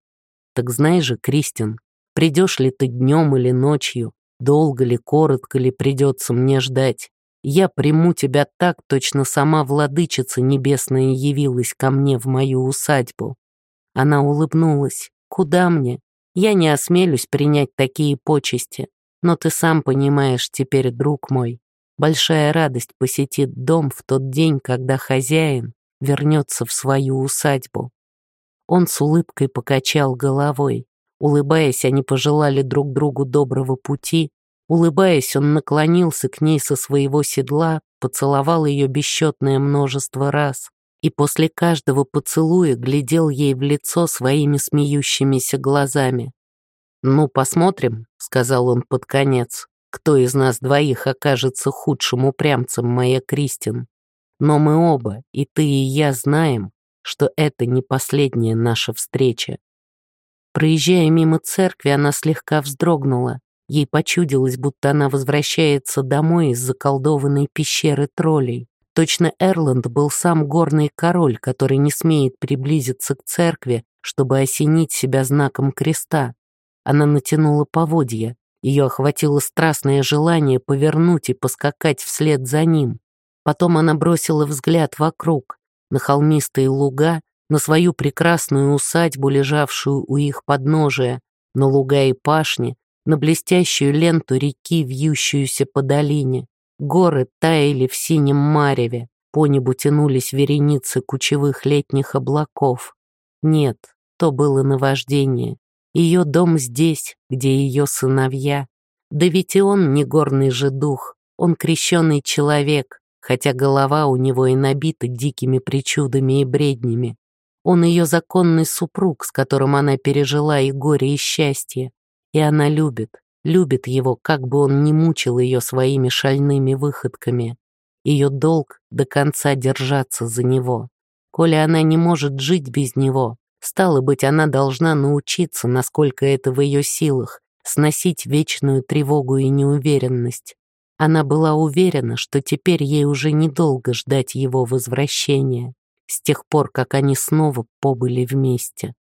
«Так знай же, Кристин, придешь ли ты днем или ночью, долго ли, коротко ли придется мне ждать, я приму тебя так, точно сама владычица небесная явилась ко мне в мою усадьбу». Она улыбнулась. «Куда мне? Я не осмелюсь принять такие почести, но ты сам понимаешь теперь, друг мой, большая радость посетит дом в тот день, когда хозяин вернется в свою усадьбу. Он с улыбкой покачал головой. Улыбаясь, они пожелали друг другу доброго пути. Улыбаясь, он наклонился к ней со своего седла, поцеловал ее бесчетное множество раз и после каждого поцелуя глядел ей в лицо своими смеющимися глазами. «Ну, посмотрим», — сказал он под конец, «кто из нас двоих окажется худшим упрямцем, моя Кристин. Но мы оба, и ты, и я, знаем, что это не последняя наша встреча». Проезжая мимо церкви, она слегка вздрогнула. Ей почудилось, будто она возвращается домой из заколдованной пещеры троллей. Точно Эрланд был сам горный король, который не смеет приблизиться к церкви, чтобы осенить себя знаком креста. Она натянула поводья. Ее охватило страстное желание повернуть и поскакать вслед за ним. Потом она бросила взгляд вокруг, на холмистые луга, на свою прекрасную усадьбу, лежавшую у их подножия, на луга и пашни, на блестящую ленту реки, вьющуюся по долине. Горы таяли в синем мареве, по небу тянулись вереницы кучевых летних облаков. Нет, то было наваждение. Ее дом здесь, где ее сыновья. Да ведь и он не горный же дух, он крещенный человек, хотя голова у него и набита дикими причудами и бреднями. Он ее законный супруг, с которым она пережила и горе, и счастье. И она любит, любит его, как бы он ни мучил ее своими шальными выходками. Ее долг до конца держаться за него. Коли она не может жить без него, стало быть, она должна научиться, насколько это в ее силах, сносить вечную тревогу и неуверенность. Она была уверена, что теперь ей уже недолго ждать его возвращения, с тех пор, как они снова побыли вместе.